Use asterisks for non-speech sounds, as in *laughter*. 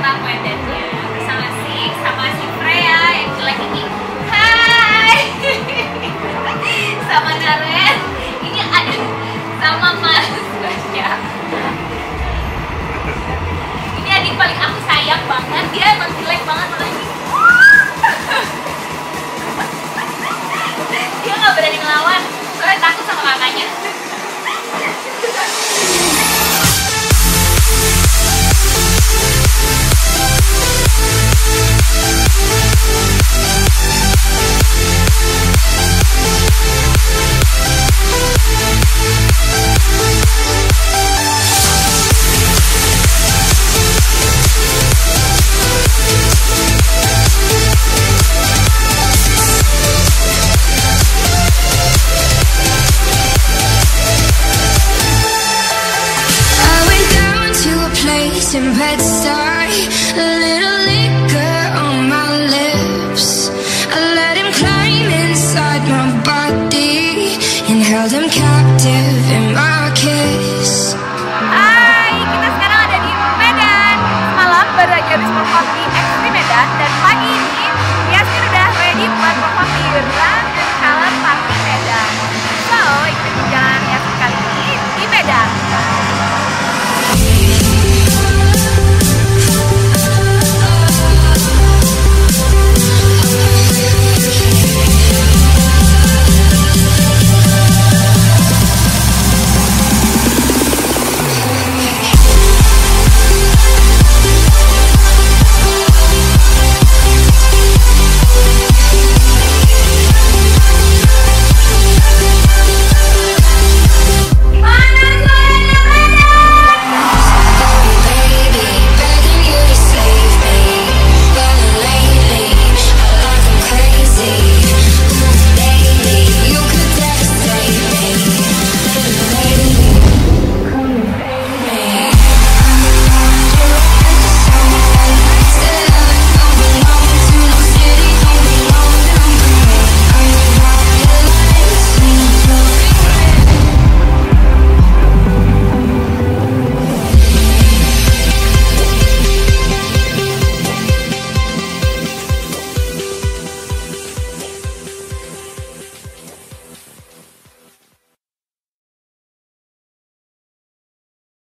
lupa kuendannya bersama si sama si Freya yang jelek ini. Hai! *laughs* Sama Naren ini ada sama Mas Basya ini adik paling aku sayang banget. Dia emang jelek banget orangnya dia nggak berani ngelawan. Soalnya takut sama kakaknya Washington bedside, a little liquor on my lips. I let him climb inside my body and held him captive.